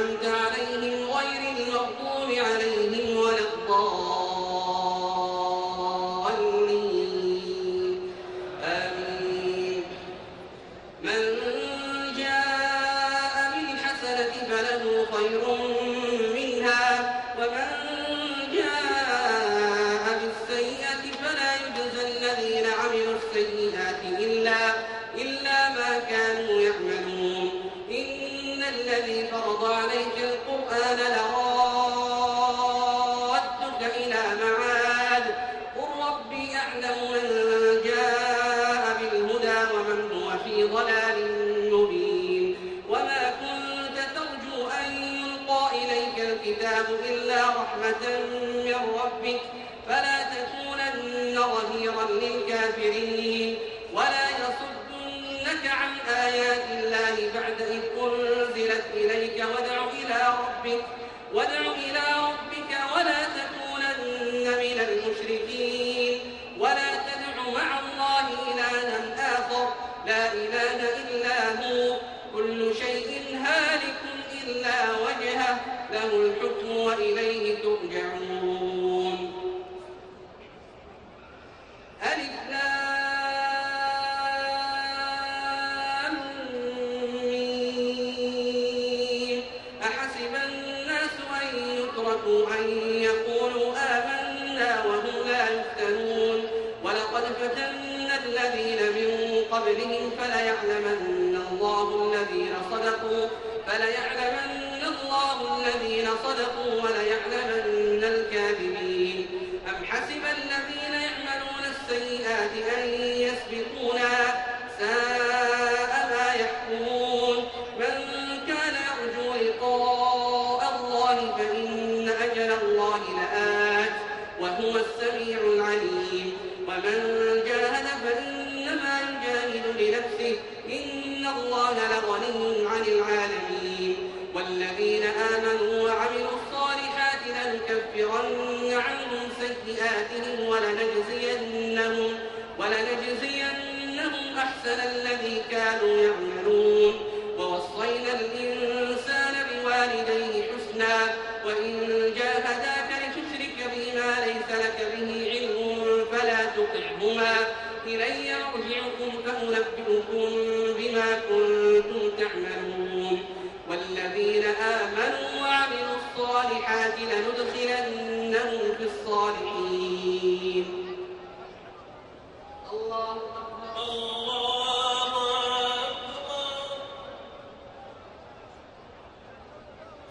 أنعمت عليهم وادع إلى ربك وادع يسبقونا وَلَيُدْخِلَنَّهُمْ فِي الصَّالِحِينَ. الله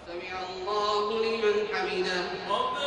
سمع الله لمن حمده.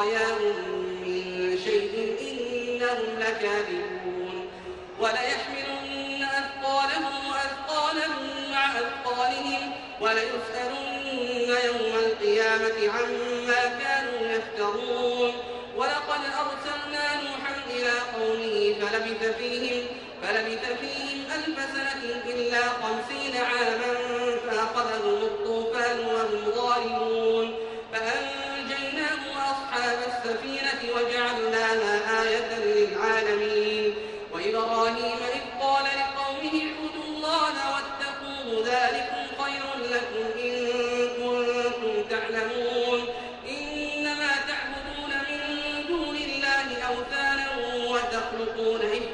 خطاياهم من شيء إنهم لكاذبون. وليحملن أثقالهم وأثقالا مع أثقالهم وليسألن يوم القيامة عما كانوا يفترون. ولقد أرسلنا نوحا إلى قومه فلبث فيهم فلبث فيهم ألف سنة إلا خمسين عاما فأخذهم الطوفان وهم ظالمون.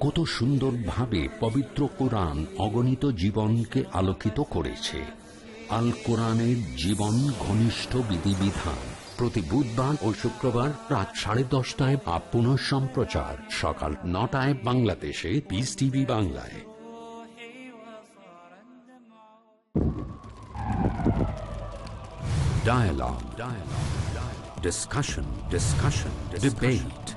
কত সুন্দরভাবে পবিত্র কোরআন অগণিত জীবনকে আলোকিত করেছে আল কোরআনের জীবন ঘনিষ্ঠ বিধিবিধান প্রতি বুধবার ও শুক্রবার রাত সাড়ে দশটায় বা পুনঃ সম্প্রচার সকাল নটায় বাংলাদেশে পিস টিভি বাংলায় Dialogue. Dialogue. Discussion. Discussion. Debate.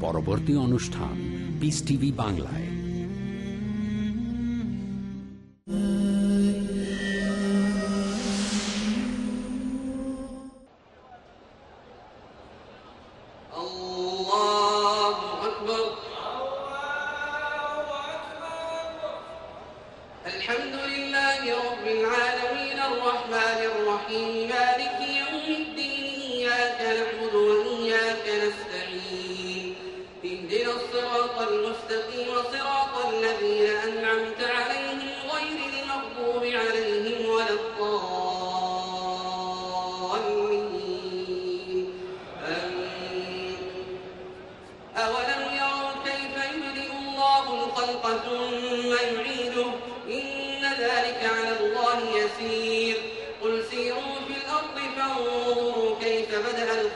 পরবর্তী অনুষ্ঠান পিস টিভি বাংলায়।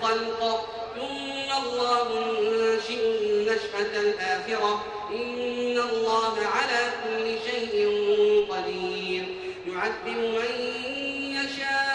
خلقه ثم الله ينشئ النشأة الآخرة. إن الله على كل شيء قدير. يعذب من يشاء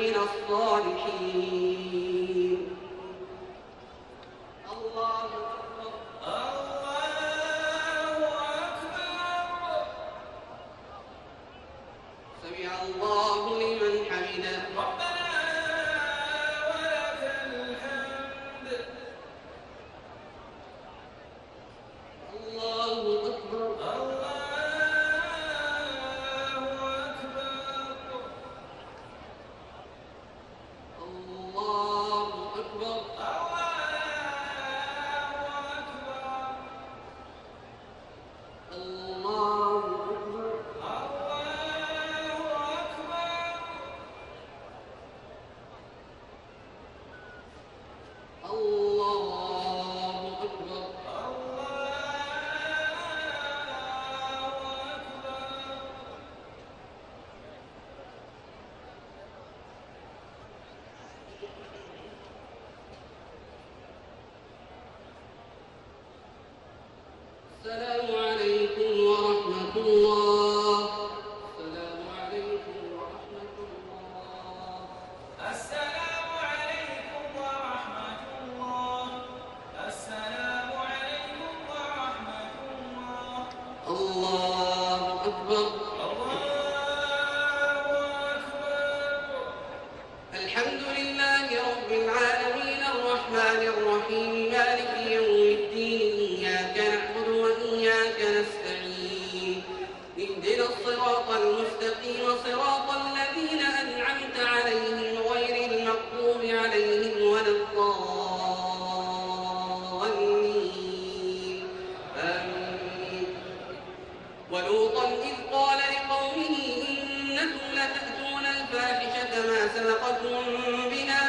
من الصالحين الله ولوطا إذ قال لقومه إنكم لتأتون الفاحشة ما سبقكم بها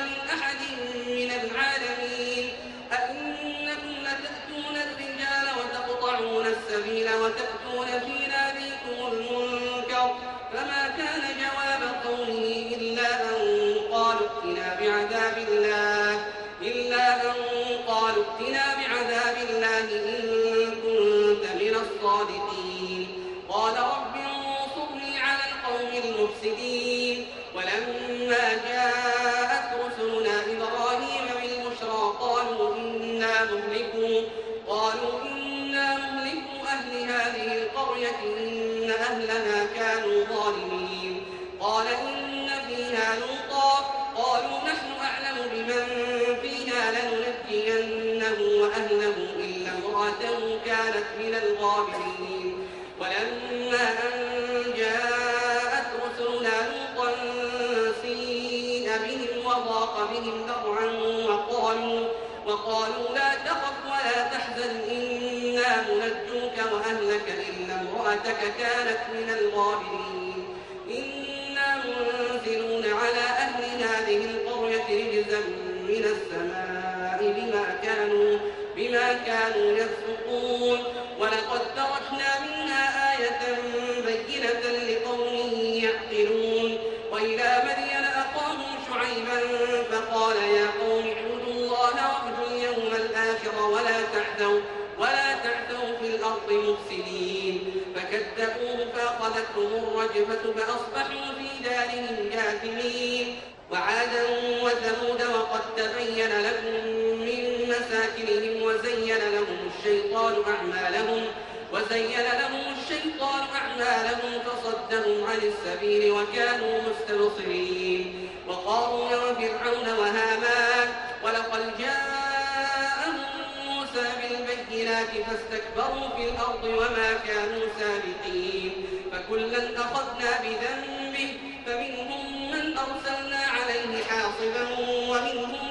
لأهلكنه وأهله إلا امرأته كانت من الغابرين. ولما أن جاءت رسلنا لوطا سيء بهم وضاق بهم ذرعا وقالوا, وقالوا لا تخف ولا تحزن إنا منجوك وأهلك إلا امرأتك كانت من الغابرين. إنا منزلون على أهل هذه القرية رجزا من السماء بما كانوا يفسقون. ولقد تركنا منها آية بينة لقوم يعقلون. وإلى مدين أقاموا شعيبا فقال يا قوم اعبدوا الله وارجوا اليوم الآخر ولا تعثوا ولا تعثوا في الأرض مفسدين. فكذبوه فأخذتهم الرجفة فأصبحوا في دارهم كافرين وعادا وثمود وقد تبين لكم مساكنهم وزين لهم الشيطان أعمالهم وزين لهم الشيطان أعمالهم فصدهم عن السبيل وكانوا مستبصرين. وقارون وفرعون وهامان ولقد جاءهم موسى بالبينات فاستكبروا في الأرض وما كانوا سابقين. فكلا أخذنا بذنبه فمنهم من أرسلنا عليه حاصبا ومنهم من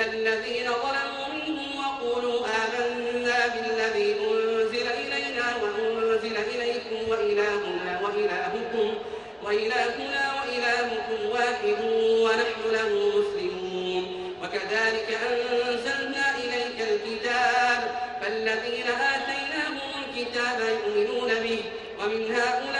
الذين ظلموا منهم وقولوا آمنا بالذي أنزل إلينا وأنزل إليكم وإلهنا وإلهكم وإلهنا وإلهكم واحد ونحن له مسلمون. وكذلك أنزلنا إليك الكتاب فالذين آتيناهم الكتاب يؤمنون به ومن هؤلاء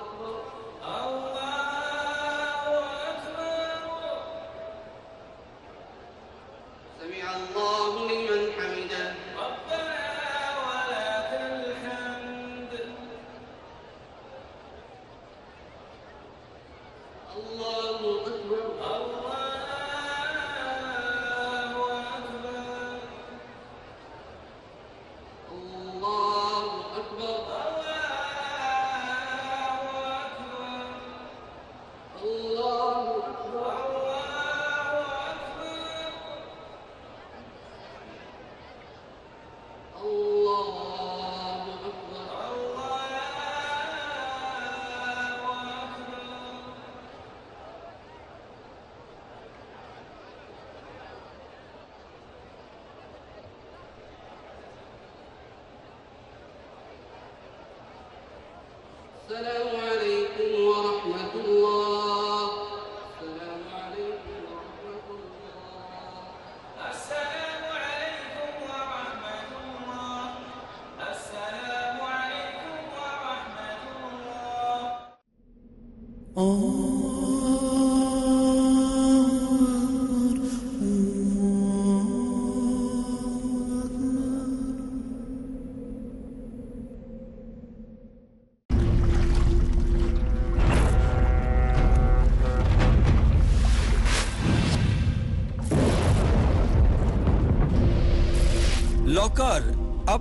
السلام عليكم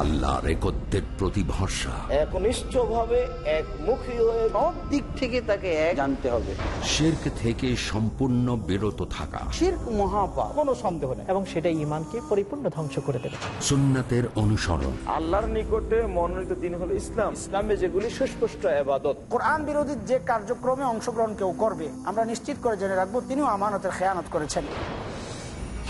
আল্লাহর একত্বের প্রতি ভরসা একনিষ্ঠভাবে একমুখী হয়ে সব দিক থেকে তাকে এক জানতে হবে। শেরক থেকে সম্পূর্ণ বিরত থাকা। শির্ক মহাপাপ। কোনো সন্দেহ নেই। এবং সেটা ইমানকে পরিপূর্ণ ধ্বংস করে দেবে। সুন্নাতের অনুসরণ। আল্লাহর নিকটে মনোনীত দিন হলো ইসলাম। ইসলামে যেগুলি সুস্পষ্ট আবাদত কোরআন বিরোধী যে কার্যক্রমে অংশগ্রহণ কেউ করবে আমরা নিশ্চিত করে জেনে রাখব তিনিও আমানতের খেয়ানত করেছেন।